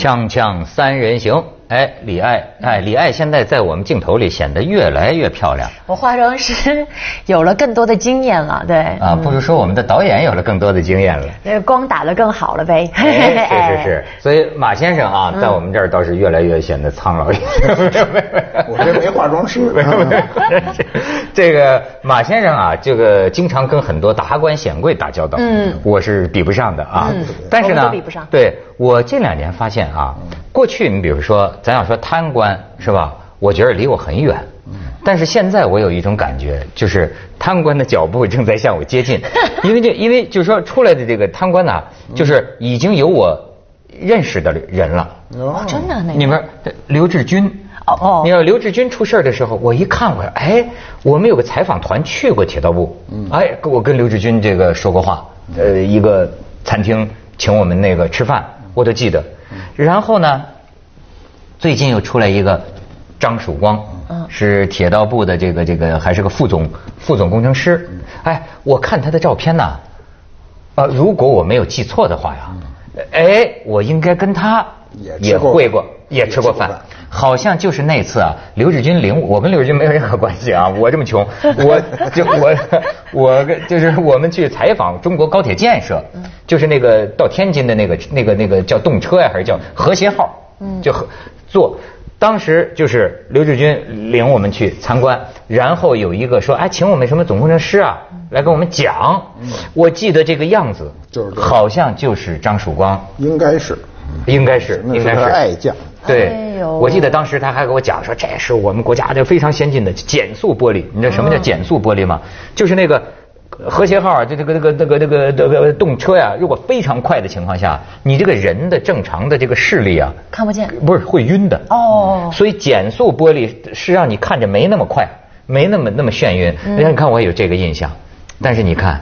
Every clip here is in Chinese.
锵锵三人行，哎，李艾，哎，李艾现在在我们镜头里显得越来越漂亮。我化妆师有了更多的经验了，对。啊，不如说我们的导演有了更多的经验了。那光打得更好了呗。哎，是是是。所以马先生啊，在我们这儿倒是越来越显得苍老一点。我这没化妆师。这个马先生啊，这个经常跟很多达官显贵打交道。嗯。我是比不上的啊。嗯。但是呢，比不上。对。我这两年发现啊，过去你比如说，咱要说贪官是吧？我觉得离我很远。但是现在我有一种感觉，就是贪官的脚步正在向我接近。因为这，因为就是说出来的这个贪官呢，就是已经有我认识的人了。哦，真的那。里面刘志军。哦哦。你要刘志军出事的时候，我一看，我说，哎，我们有个采访团去过铁道部。嗯。哎，我跟刘志军这个说过话。呃，一个餐厅请我们那个吃饭。我都记得，然后呢，最近又出来一个张曙光，是铁道部的这个这个还是个副总副总工程师。哎，我看他的照片呢，啊，如果我没有记错的话呀，哎，我应该跟他也会过，也吃过饭。好像就是那次啊，刘志军领我跟刘志军没有任何关系啊，我这么穷，我就我我就是我们去采访中国高铁建设，就是那个到天津的那个那个那个叫动车呀，还是叫和谐号，就坐，当时就是刘志军领我们去参观，然后有一个说哎，请我们什么总工程师啊来跟我们讲，我记得这个样子，就是好像就是张曙光，应该是，应该是，应该是。爱将。对，我记得当时他还给我讲说，这是我们国家的非常先进的减速玻璃。你知道什么叫减速玻璃吗？就是那个和谐号，就这个这个这个这个这个动车呀，如果非常快的情况下，你这个人的正常的这个视力啊，看不见，不是会晕的。哦。所以减速玻璃是让你看着没那么快，没那么那么眩晕。你看我有这个印象，但是你看，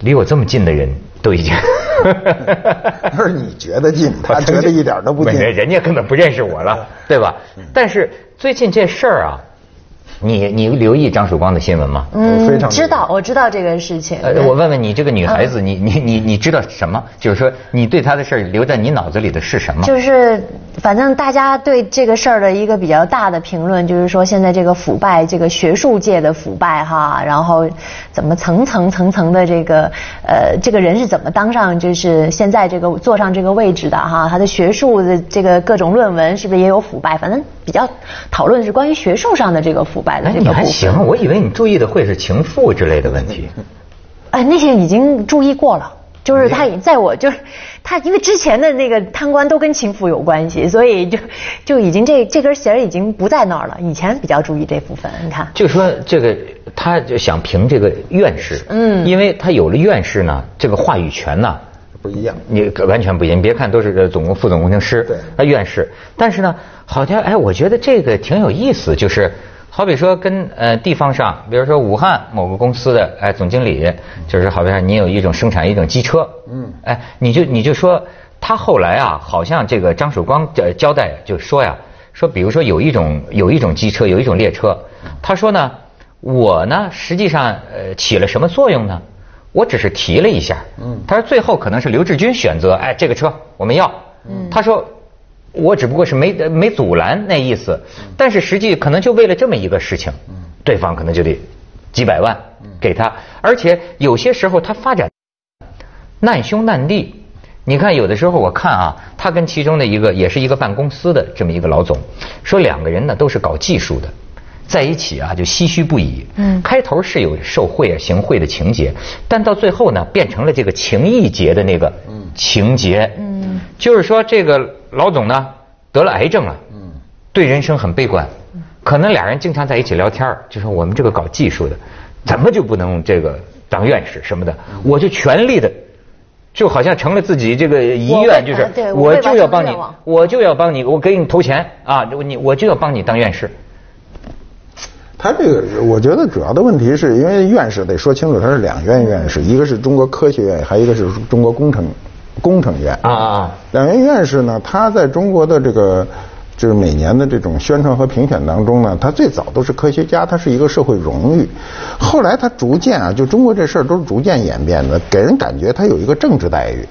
离我这么近的人都已经。不是你觉得近，他觉得一点都不近，人家根本不认识我了，对吧？但是最近这事儿啊。你你留意张曙光的新闻吗？嗯，非常知道，我知道这个事情。呃，我问问你，这个女孩子，你你你你知道什么？就是说，你对她的事儿留在你脑子里的是什么？就是，反正大家对这个事儿的一个比较大的评论，就是说现在这个腐败，这个学术界的腐败哈，然后怎么层层层层的这个呃，这个人是怎么当上就是现在这个坐上这个位置的哈？他的学术的这个各种论文是不是也有腐败？反正比较讨论是关于学术上的这个腐败。哎，你还行，我以为你注意的会是情妇之类的问题。哎，那些已经注意过了，就是他在我就是他，因为之前的那个贪官都跟情妇有关系，所以就就已经这这根弦已经不在那儿了。以前比较注意这部分，你看。就说这个，他就想评这个院士，嗯，因为他有了院士呢，这个话语权呢。不一样，你完全不一样。你别看都是总工、副总工程师，对，啊，院士，但是呢，好像哎，我觉得这个挺有意思，就是。好比说跟呃地方上，比如说武汉某个公司的哎总经理，就是好比说你有一种生产一种机车，嗯，哎你就你就说他后来啊，好像这个张曙光交交代就说呀，说比如说有一种有一种机车有一种列车，他说呢我呢实际上呃起了什么作用呢？我只是提了一下，嗯，他说最后可能是刘志军选择哎这个车我们要，嗯，他说。我只不过是没没阻拦那意思，但是实际可能就为了这么一个事情，对方可能就得几百万给他，而且有些时候他发展难兄难弟。你看有的时候我看啊，他跟其中的一个也是一个办公司的这么一个老总，说两个人呢都是搞技术的，在一起啊就唏嘘不已。嗯，开头是有受贿啊行贿的情节，但到最后呢变成了这个情义结的那个情节。嗯，就是说这个。老总呢得了癌症了，嗯对人生很悲观，可能俩人经常在一起聊天就说我们这个搞技术的，怎么就不能这个当院士什么的？我就全力的，就好像成了自己这个遗愿，就是我就要帮你，我就要帮你，我给你投钱啊！你我就要帮你当院士。他这个，我觉得主要的问题是因为院士得说清楚，他是两院院士，一个是中国科学院，还有一个是中国工程。工程院啊啊，两院院士呢，他在中国的这个就是每年的这种宣传和评选当中呢，他最早都是科学家，他是一个社会荣誉。后来他逐渐啊，就中国这事儿都是逐渐演变的，给人感觉他有一个政治待遇。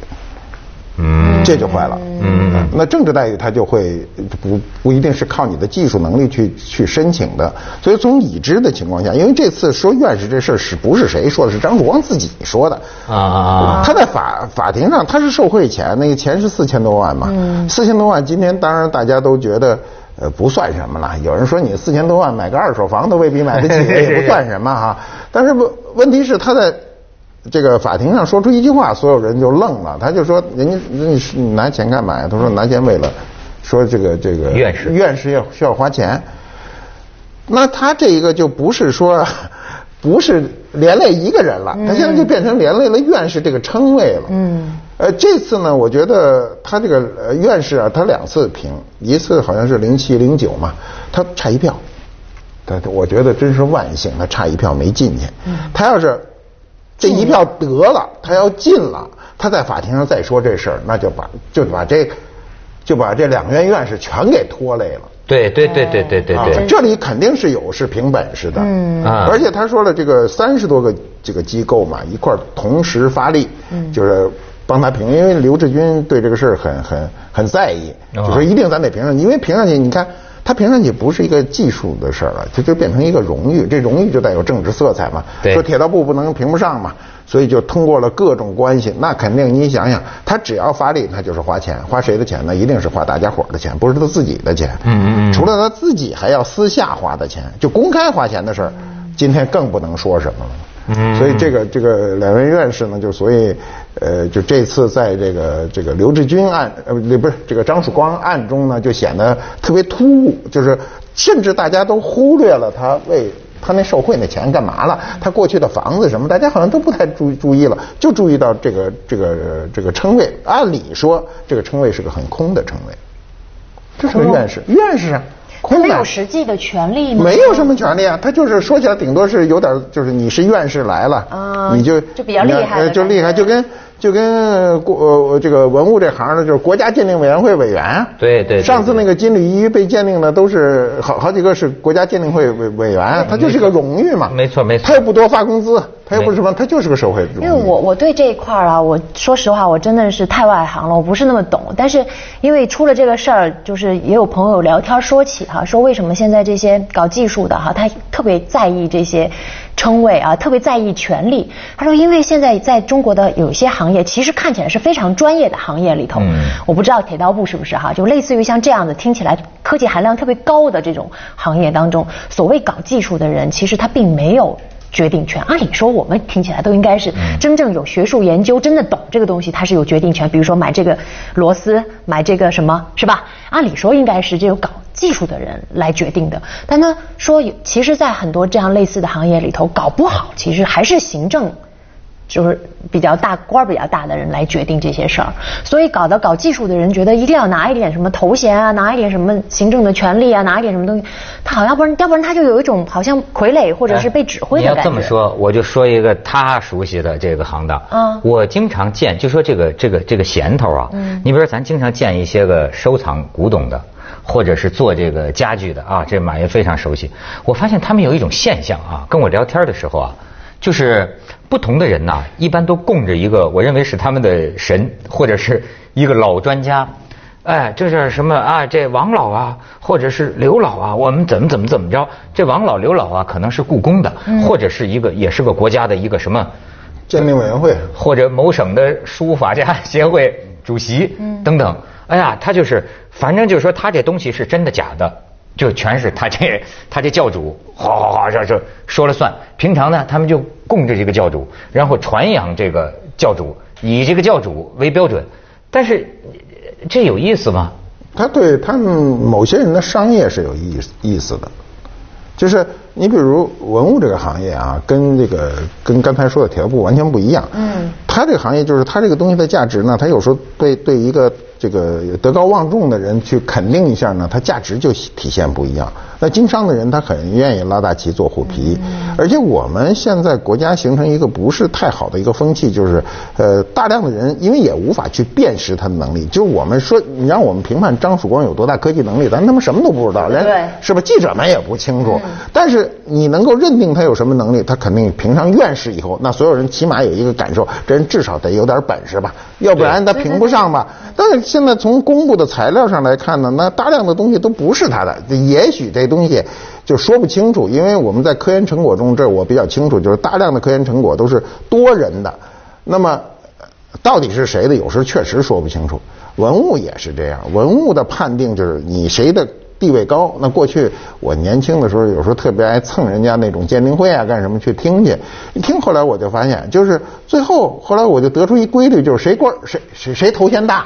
嗯。这就坏了。嗯，那政治待遇他就会不不一定是靠你的技术能力去去申请的。所以从已知的情况下，因为这次说院士这事儿是不是谁说的？是张曙光自己说的啊啊！他在法法庭上他是受贿钱，那个钱是四千多万嘛，四千多万。今天当然大家都觉得呃不算什么了。有人说你四千多万买个二手房都未必买得起，也不算什么哈。但是问问题是他在。这个法庭上说出一句话，所有人就愣了。他就说：“人家你拿钱干嘛呀？”他说：“拿钱为了说这个这个院士院士要需要花钱。”那他这一个就不是说 不是连累一个人了，他现在就变成连累了院士这个称谓了。嗯。呃，这次呢，我觉得他这个院士啊，他两次评，一次好像是零七零九嘛，他差一票。他我觉得真是万幸，他差一票没进去。嗯。他要是。这一票得了，他要进了，他在法庭上再说这事儿，那就把就把这就把这两院院士全给拖累了。对对对对对对对，这里肯定是有是凭本事的，嗯啊，而且他说了，这个三十多个这个机构嘛，一块同时发力，嗯，就是帮他评，因为刘志军对这个事儿很很很在意，就说一定咱得评上，因为评上去，你看。他评上去不是一个技术的事儿了，这就变成一个荣誉，这荣誉就带有政治色彩嘛。说铁道部不能评不上嘛，所以就通过了各种关系。那肯定你想想，他只要发力，他就是花钱，花谁的钱呢？一定是花大家伙的钱，不是他自己的钱。嗯嗯嗯。除了他自己，还要私下花的钱，就公开花钱的事儿，今天更不能说什么了。所以这个这个两位院士呢，就所以呃，就这次在这个这个刘志军案呃不是这个张曙光案中呢，就显得特别突兀，就是甚至大家都忽略了他为他那受贿那钱干嘛了，他过去的房子什么，大家好像都不太注注意了，就注意到这个这个这个称谓。按理说，这个称谓是个很空的称谓，这是个院士，院士啊。他没有实际的权利吗？没有什么权利啊，他就是说起来顶多是有点，就是你是院士来了，你就就比较厉害，就厉害，就跟。就跟国呃这个文物这行的，就是国家鉴定委员会委员。对对。上次那个金缕衣被鉴定的都是好好几个是国家鉴定会委委员，他就是个荣誉嘛。没错没错。他又不多发工资，他又不是什么，他就是个社会荣誉。因为我我对这一块啊，我说实话，我真的是太外行了，我不是那么懂。但是因为出了这个事儿，就是也有朋友聊天说起哈，说为什么现在这些搞技术的哈，他特别在意这些。称谓啊，特别在意权利。他说，因为现在在中国的有些行业，其实看起来是非常专业的行业里头，我不知道铁道部是不是哈，就类似于像这样的听起来科技含量特别高的这种行业当中，所谓搞技术的人，其实他并没有。决定权，按理说我们听起来都应该是真正有学术研究、真的懂这个东西，他是有决定权。比如说买这个螺丝，买这个什么，是吧？按理说应该是这种搞技术的人来决定的。但他说，其实，在很多这样类似的行业里头，搞不好其实还是行政。就是比较大官儿比较大的人来决定这些事儿，所以搞得搞技术的人觉得一定要拿一点什么头衔啊，拿一点什么行政的权利啊，拿一点什么东西，他好像不然，要不然他就有一种好像傀儡或者是被指挥的感觉。你要这么说，我就说一个他熟悉的这个行当。嗯。我经常见，就说这个这个这个闲头啊。嗯。你比如说，咱经常见一些个收藏古董的，或者是做这个家具的啊，这马云非常熟悉。我发现他们有一种现象啊，跟我聊天的时候啊。就是不同的人呐，一般都供着一个，我认为是他们的神，或者是一个老专家。哎，这是什么啊？这王老啊，或者是刘老啊，我们怎么怎么怎么着？这王老、刘老啊，可能是故宫的，或者是一个，也是个国家的一个什么鉴定委员会，或者某省的书法家 协会主席等等。哎呀，他就是，反正就是说，他这东西是真的假的。就全是他这 他这教主哗哗哗这这说了算。平常呢，他们就供着这个教主，然后传扬这个教主，以这个教主为标准。但是这有意思吗？他对他们某些人的商业是有意意思的。就是你比如文物这个行业啊，跟这个跟刚才说的铁道部完全不一样。嗯。他这个行业就是它这个东西的价值呢，它有时候对对一个这个德高望重的人去肯定一下呢，它价值就体现不一样。那经商的人他很愿意拉大旗做虎皮，而且我们现在国家形成一个不是太好的一个风气，就是呃大量的人因为也无法去辨识他的能力，就是我们说你让我们评判张曙光有多大科技能力，咱他妈什么都不知道，连是吧？记者们也不清楚。但是你能够认定他有什么能力，他肯定评上院士以后，那所有人起码有一个感受，这人至少得有点本事吧，要不然他评不上吧。但是现在从公布的材料上来看呢，那大量的东西都不是他的，也许这。东西就说不清楚，因为我们在科研成果中，这我比较清楚，就是大量的科研成果都是多人的，那么到底是谁的，有时确实说不清楚。文物也是这样，文物的判定就是你谁的地位高。那过去我年轻的时候，有时候特别爱蹭人家那种鉴定会啊，干什么去听去？一听后来我就发现，就是最后后来我就得出一规律，就是谁官谁谁谁头衔大。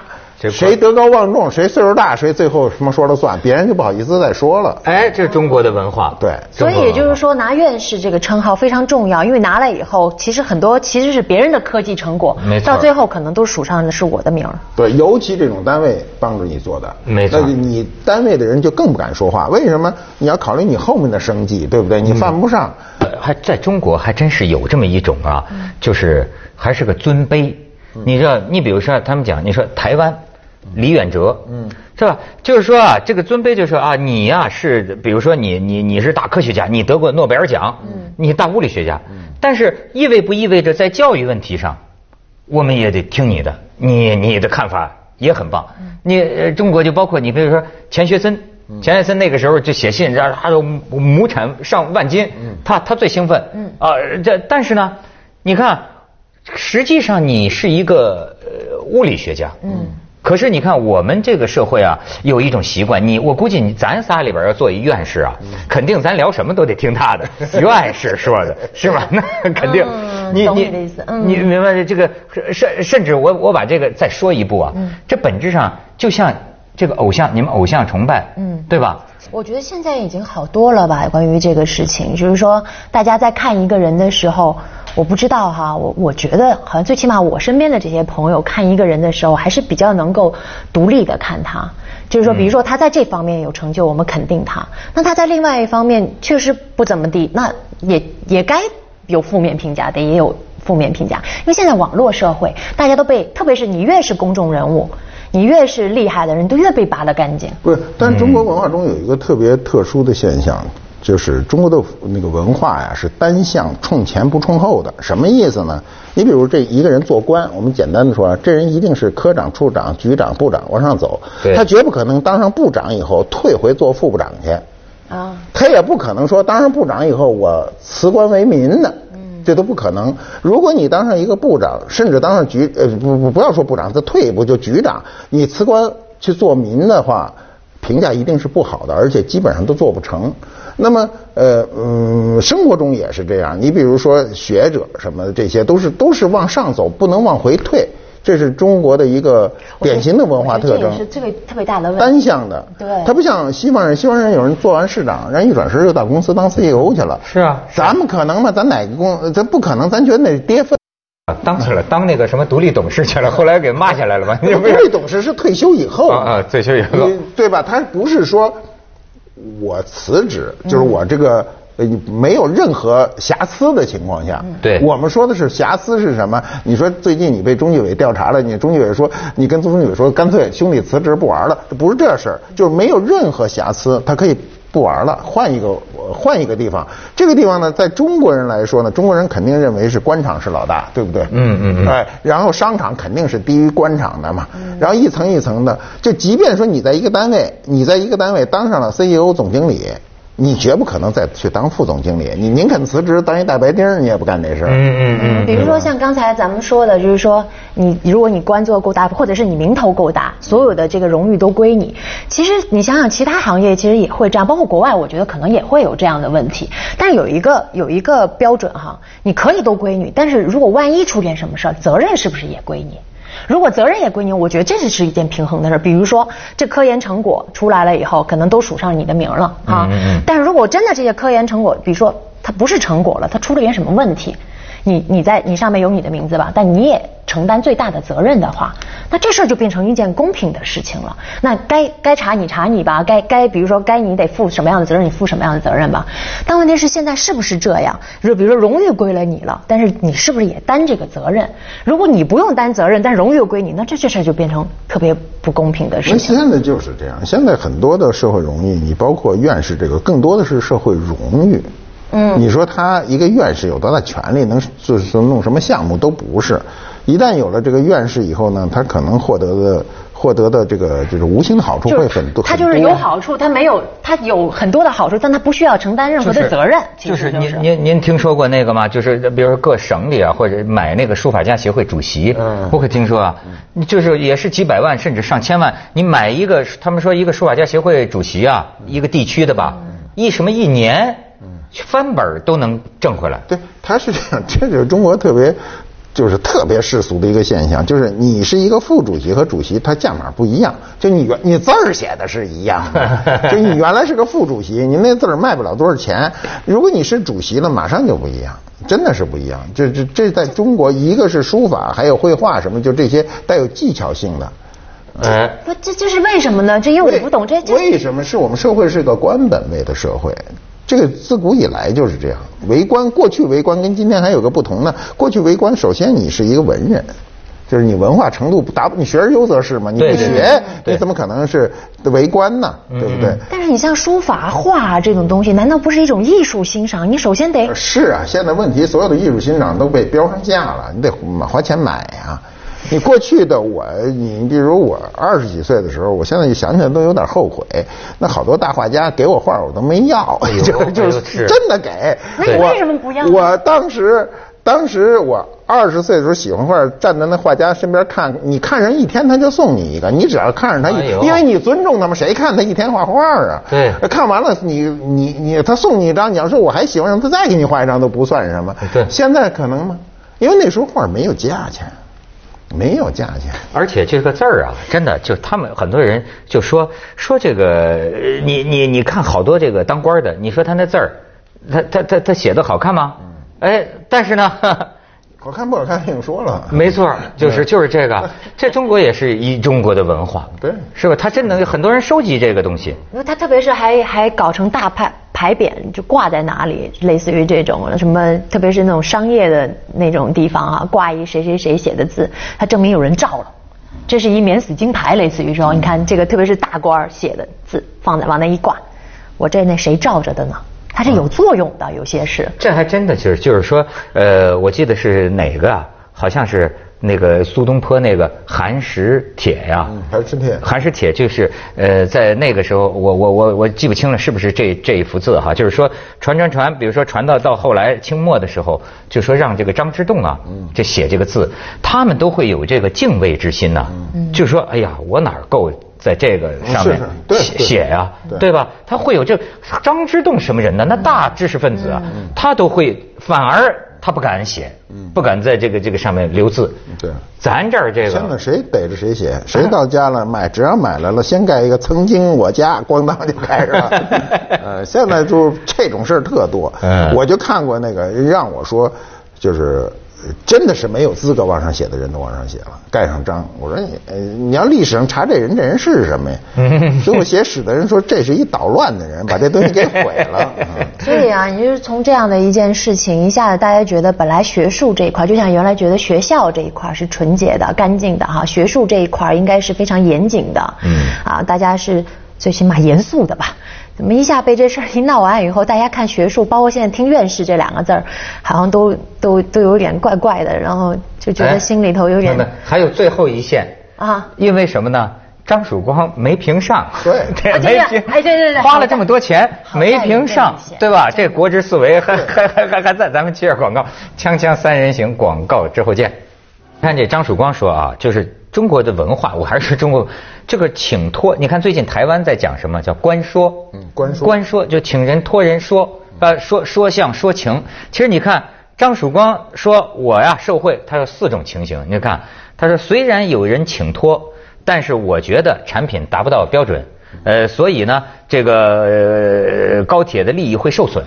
谁德高望重，谁岁数大，谁最后什么说了算，别人就不好意思再说了。哎，这是中国的文化。对，所以也就是说，拿院士这个称号非常重要，因为拿来以后，其实很多其实是别人的科技成果，没错，到最后可能都署上的是我的名儿。对，尤其这种单位帮着你做的，没错，你单位的人就更不敢说话。为什么？你要考虑你后面的生计，对不对？你犯不上。还在中国还真是有这么一种啊，就是还是个尊卑。你知道，你比如说他们讲，你说台湾。李远哲，嗯，是吧？就是说啊，这个尊卑就是说啊，你呀是，比如说你你你是大科学家，你得过诺贝尔奖，嗯，你大物理学家，嗯，但是意味不意味着在教育问题上，我们也得听你的，你你的看法也很棒。你中国就包括你，比如说钱学森，钱学森那个时候就写信，然后他说亩产上万斤，他他最兴奋，嗯。啊，这但是呢，你看，实际上你是一个呃物理学家，嗯。可是你看，我们这个社会啊，有一种习惯，你我估计你咱仨里边要做一院士啊，肯定咱聊什么都得听他的 院士说的，是吧？那肯定。你你你明白这个甚甚至我我把这个再说一步啊，这本质上就像这个偶像，你们偶像崇拜，嗯，对吧？我觉得现在已经好多了吧？关于这个事情，就是说大家在看一个人的时候。我不知道哈，我我觉得好像最起码我身边的这些朋友看一个人的时候，还是比较能够独立的看他。就是说，比如说他在这方面有成就，我们肯定他。那他在另外一方面确实不怎么地，那也也该有负面评价的，也有负面评价。因为现在网络社会，大家都被，特别是你越是公众人物，你越是厉害的人，都越被扒得干净。不是，但中国文化中有一个特别特殊的现象。就是中国的那个文化呀，是单向冲前不冲后的。什么意思呢？你比如这一个人做官，我们简单的说，这人一定是科长、处长、局长、部长往上走，他绝不可能当上部长以后退回做副部长去。啊，他也不可能说当上部长以后我辞官为民的，这都不可能。如果你当上一个部长，甚至当上局呃不不不要说部长，他退一步就局长，你辞官去做民的话，评价一定是不好的，而且基本上都做不成。那么，呃，嗯，生活中也是这样。你比如说学者什么的，这些都是都是往上走，不能往回退。这是中国的一个典型的文化特征。是特别特别大的问题。单向的。对。他不像西方人，西方人有人做完市长，人一转身就到公司当 CEO 去了。是啊。咱们可能吗？咱哪个公？咱不可能，咱觉得那是跌份。啊，当去了，当那个什么独立董事去了，后来给骂下来了吧？独立董事是退休以后。啊啊，退休以后。对吧？他不是说。我辞职，就是我这个呃没有任何瑕疵的情况下，对，我们说的是瑕疵是什么？你说最近你被中纪委调查了，你中纪委说你跟中纪委说干脆兄弟辞职不玩了，这不是这事儿，就是没有任何瑕疵，他可以。不玩了，换一个，换一个地方。这个地方呢，在中国人来说呢，中国人肯定认为是官场是老大，对不对？嗯嗯嗯。哎，然后商场肯定是低于官场的嘛。然后一层一层的，就即便说你在一个单位，你在一个单位当上了 CEO 总经理。你绝不可能再去当副总经理，你宁肯辞职当一大白丁，你也不干这事儿。嗯嗯嗯。比如说像刚才咱们说的，就是说你如果你官做够大，或者是你名头够大，所有的这个荣誉都归你。其实你想想，其他行业其实也会这样，包括国外，我觉得可能也会有这样的问题。但是有一个有一个标准哈，你可以都归你，但是如果万一出点什么事儿，责任是不是也归你？如果责任也归你，我觉得这是是一件平衡的事。比如说，这科研成果出来了以后，可能都署上你的名了啊。但是如果真的这些科研成果，比如说它不是成果了，它出了点什么问题，你你在你上面有你的名字吧，但你也承担最大的责任的话，那这事儿就变成一件公平的事情了。那该该查你查你吧，该该比如说该你得负什么样的责任，你负什么样的责任吧。但问题是现在是不是这样？就比如说荣誉归了你了，但是你是不是也担这个责任？如果你不用担责任，但荣誉归你，那这这事儿就变成特别不公平的事情。现在就是这样，现在很多的社会荣誉，你包括院士这个，更多的是社会荣誉。嗯，你说他一个院士有多大权力，能就是弄什么项目都不是。一旦有了这个院士以后呢，他可能获得的获得的这个就是无形的好处会很多。他就是有好处，他没有他有很多的好处，但他不需要承担任何的责任。就是您您您听说过那个吗？就是比如说各省里啊，或者买那个书法家协会主席，不可听说啊？就是也是几百万甚至上千万，你买一个，他们说一个书法家协会主席啊，一个地区的吧，一什么一年。翻本都能挣回来。对，他是这样，这就是中国特别，就是特别世俗的一个现象，就是你是一个副主席和主席，他价码不一样。就你原你字儿写的是一样的，就你原来是个副主席，你那字儿卖不了多少钱。如果你是主席了，马上就不一样，真的是不一样。这这这在中国，一个是书法，还有绘画什么，就这些带有技巧性的。哎，不，这这是为什么呢？这因为我不懂这。为什么是我们社会是个官本位的社会？这个自古以来就是这样，为官过去为官跟今天还有个不同呢。过去为官，首先你是一个文人，就是你文化程度不达，你学而优则仕嘛，你不学，你怎么可能是为官呢？对不对？但是你像书法画这种东西，难道不是一种艺术欣赏？你首先得是啊，现在问题所有的艺术欣赏都被标上价了，你得花钱买呀。你过去的我，你比如我二十几岁的时候，我现在一想起来都有点后悔。那好多大画家给我画，我都没要，就就是真的给。那你为什么不要？我当时，当时我二十岁的时候喜欢画，站在那画家身边看，你看上一天他就送你一个，你只要看着他一，因为你尊重他们，谁看他一天画画啊？对。看完了，你你你，他送你一张，你要说我还喜欢，让他再给你画一张都不算什么。对。现在可能吗？因为那时候画没有价钱。没有价钱，而且这个字儿啊，真的就他们很多人就说说这个，你你你看好多这个当官的，你说他那字儿，他他他他写的好看吗？哎，但是呢。好看不好看，听说了。没错，就是就是这个，这中国也是一中国的文化，对，是吧？他真能很多人收集这个东西。因为他特别是还还搞成大牌牌匾，就挂在哪里，类似于这种什么，特别是那种商业的那种地方啊，挂一谁谁谁写的字，它证明有人照了，这是一免死金牌，类似于说，你看这个，特别是大官写的字，放在往那一挂，我这那谁照着的呢？它是有作用的，有些是。这还真的就是就是说，呃，我记得是哪个啊？好像是那个苏东坡那个寒食帖呀。寒食帖。寒食帖就是呃，在那个时候，我我我我记不清了，是不是这这一幅字哈？就是说传传传，比如说传到到后来清末的时候，就说让这个张之洞啊，这写这个字，他们都会有这个敬畏之心呐。就说哎呀，我哪够？在这个上面写写呀，对吧？他会有这张之洞什么人呢？那大知识分子啊，他都会，反而他不敢写，不敢在这个这个上面留字。对，咱这儿这个现在谁逮着谁写，谁到家了买，只要买来了，先盖一个“曾经我家”，咣当就开上了。呃，现在就这种事儿特多。嗯，我就看过那个让我说，就是。真的是没有资格往上写的人都往上写了，盖上章。我说你，你要历史上查这人，这人是什么呀？最后写史的人说这是一捣乱的人，把这东西给毁了。所以啊，你就是从这样的一件事情，一下子大家觉得本来学术这一块，就像原来觉得学校这一块是纯洁的、干净的哈，学术这一块应该是非常严谨的。嗯。啊，大家是最起码严肃的吧？怎么一下被这事儿一闹完以后，大家看学术，包括现在听院士这两个字儿，好像都都都有点怪怪的，然后就觉得心里头有点。还有最后一线。啊，因为什么呢？张曙光没评上，对，没评，哎对对对，花了这么多钱没评上，对吧？这国之四维还还还还还在，咱们接着广告，锵锵三人行广告之后见。看这张曙光说啊，就是中国的文化，我还是说中国这个请托。你看最近台湾在讲什么叫官说？嗯，官说，官说就请人托人说，呃，说说相说情。其实你看张曙光说，我呀受贿，他有四种情形。你看，他说虽然有人请托，但是我觉得产品达不到标准，呃，所以呢，这个高铁的利益会受损，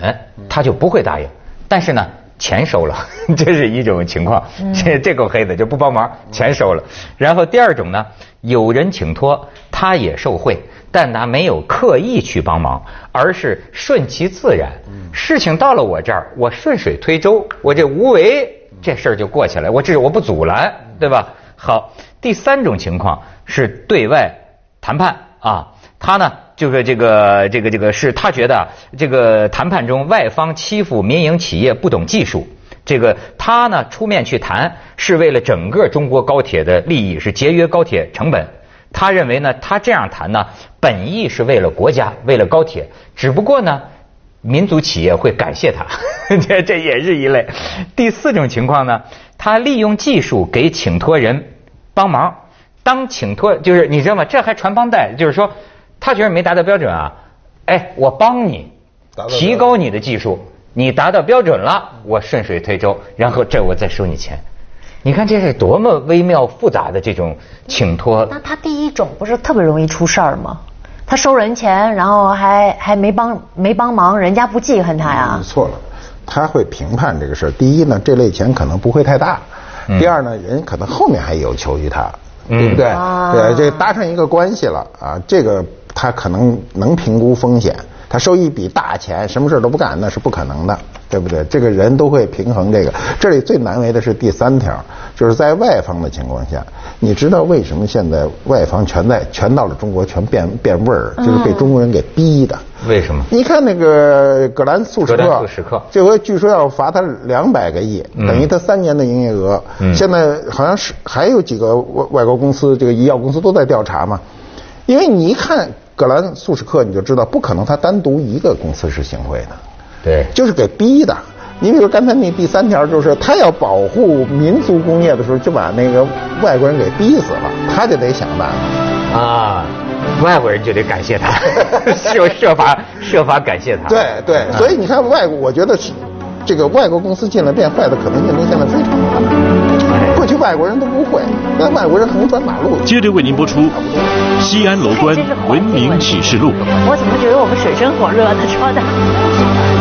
他就不会答应。但是呢。钱收了，这是一种情况，这这够黑的，就不帮忙，钱收了。然后第二种呢，有人请托，他也受贿，但他没有刻意去帮忙，而是顺其自然。事情到了我这儿，我顺水推舟，我这无为，这事儿就过去了。我这我不阻拦，对吧？好，第三种情况是对外谈判啊，他呢？就是这个这个这个是他觉得这个谈判中外方欺负民营企业不懂技术，这个他呢出面去谈是为了整个中国高铁的利益，是节约高铁成本。他认为呢，他这样谈呢，本意是为了国家，为了高铁，只不过呢，民族企业会感谢他，这这也是一类。第四种情况呢，他利用技术给请托人帮忙，当请托就是你知道吗？这还传帮带，就是说。他觉得没达到标准啊，哎，我帮你提高你的技术，你达到标准了，我顺水推舟，然后这我再收你钱。你看这是多么微妙复杂的这种请托。那他第一种不是特别容易出事儿吗？他收人钱，然后还还没帮没帮忙，人家不记恨他呀？错了，他会评判这个事儿。第一呢，这类钱可能不会太大；第二呢，人可能后面还有求于他，对不对？对，这搭上一个关系了啊，这个。他可能能评估风险，他收一笔大钱，什么事都不干，那是不可能的，对不对？这个人都会平衡这个。这里最难为的是第三条，就是在外方的情况下，你知道为什么现在外方全在全到了中国全变变味儿，就是被中国人给逼的。为什么？你看那个葛兰素史克，素史克，这回据说要罚他两百个亿，等于他三年的营业额。现在好像是还有几个外外国公司，这个医药公司都在调查嘛，因为你一看。格兰素史克，你就知道不可能，他单独一个公司是行贿的，对，就是给逼的。你比如刚才那第三条，就是他要保护民族工业的时候，就把那个外国人给逼死了，他就得想办法啊，外国人就得感谢他，设设法设法感谢他。对对，所以你看外国，我觉得是这个外国公司进来变坏的可能性都现在非常大。过去外国人都不会，那外国人横穿马路。接着为您播出。西安楼观文明启示录。我怎么觉得我们水深火热呢说的？